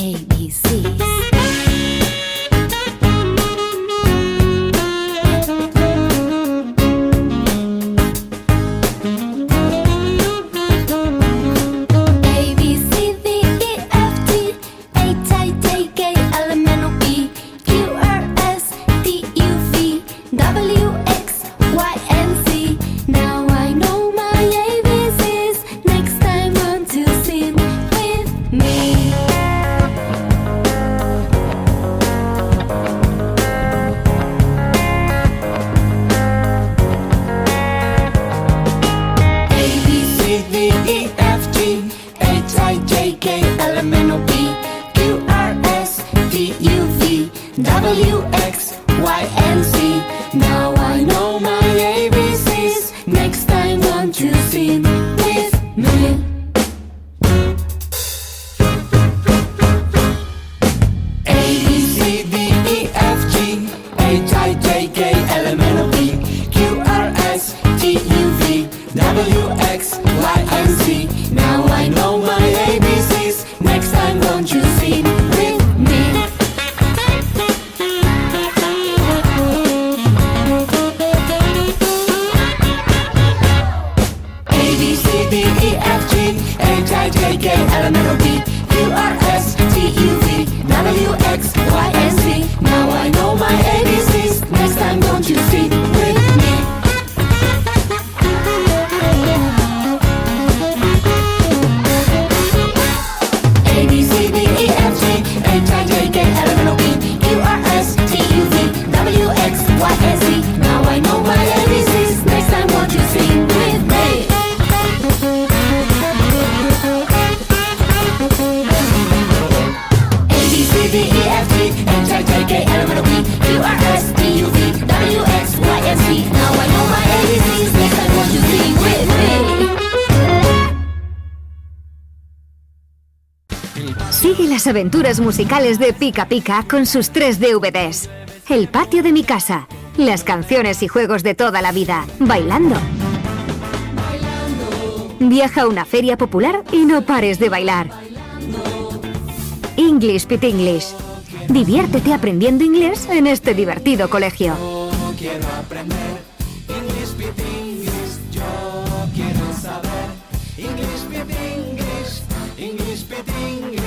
ABCs. P Q R S T U V W X Y and Z. Now I know my Next time, sing with me? las aventuras musicales de Pica Pica con sus tres DVDs. El patio de mi casa, las canciones y juegos de toda la vida, bailando. Viaja a una feria popular y no pares de bailar. English Pit English. Diviértete aprendiendo inglés en este divertido colegio. Quiero aprender English Yo quiero saber English English.